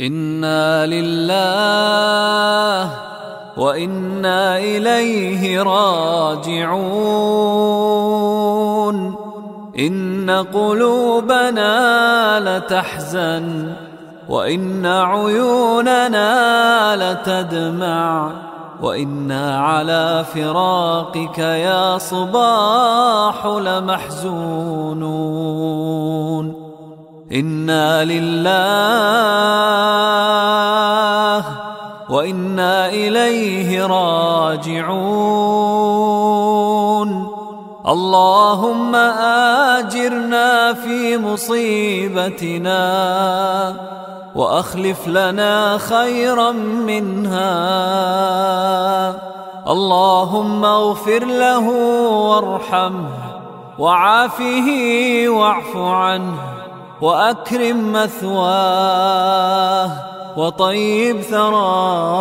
إنا لله وإنا إليه راجعون ان قلوبنا لتحزن وان عيوننا لتدمع وأنا على فراقك يا صباح لمحزونون إنا لله وإنا إليه راجعون اللهم اجرنا في مصيبتنا واخلف لنا خيرا منها اللهم اغفر له وارحمه وعافه واعف عنه وأكرم مثواه وطيب ثراه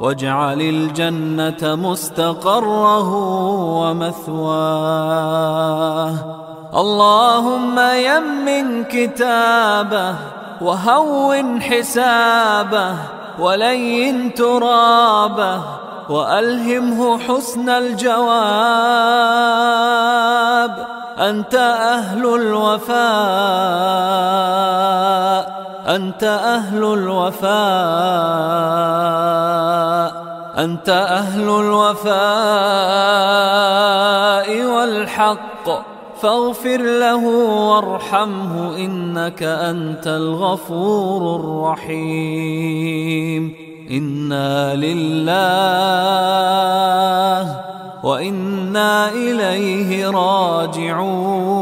واجعل الجنة مستقره ومثواه اللهم يمن كتابه وهون حسابه ولين ترابه وألهمه حسن الجواب أنت أهل الوفاء. أنت أهل الوفاء. أنت أهل الوفاء والحق. فاغفر له وارحمه إنك أنت الغفور الرحيم. إنا لله وإنا إليه راجعون.